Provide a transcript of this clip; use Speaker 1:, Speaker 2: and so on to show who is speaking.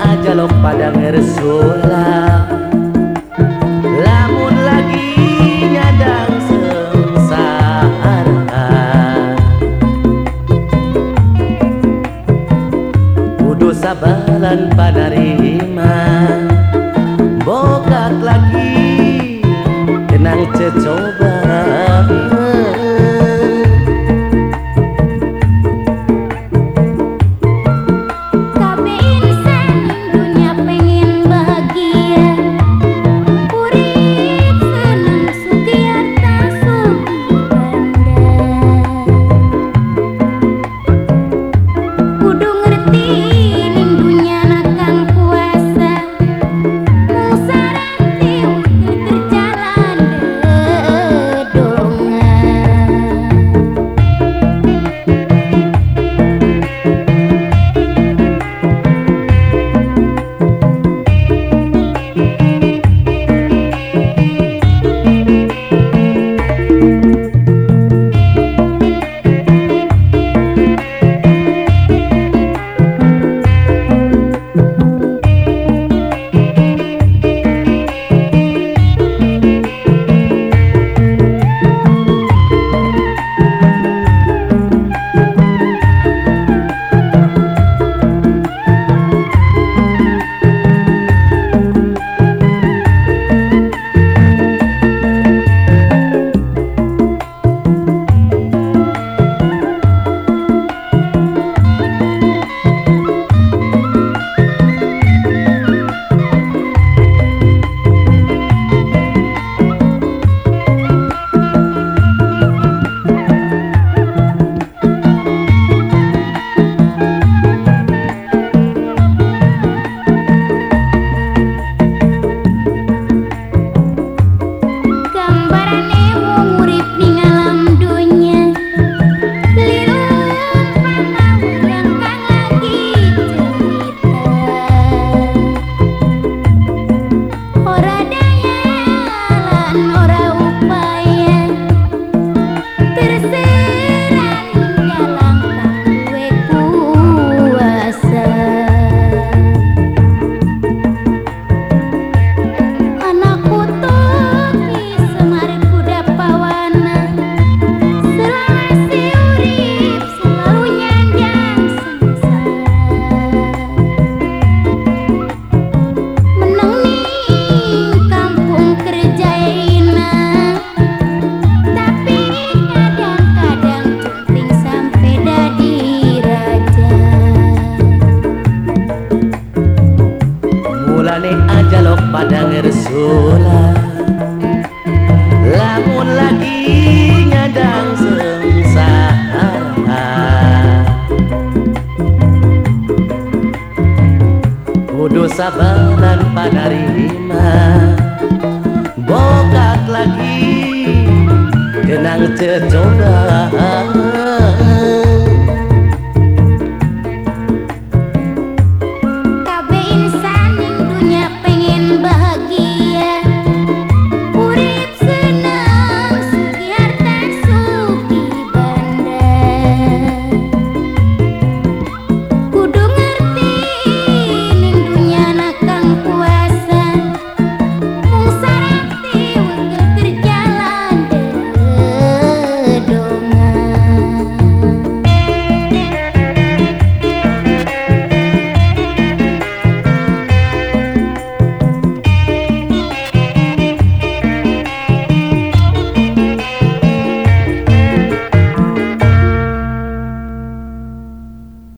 Speaker 1: aja lo pada ngersulap Lamun lagi nyadang sengsara Kudu sabalan padarima Bokat lagi Kenang coba. Padang resula lamun lagi nyadang sengsara. Kudu sabaran pada rima bokat lagi kenang cecoba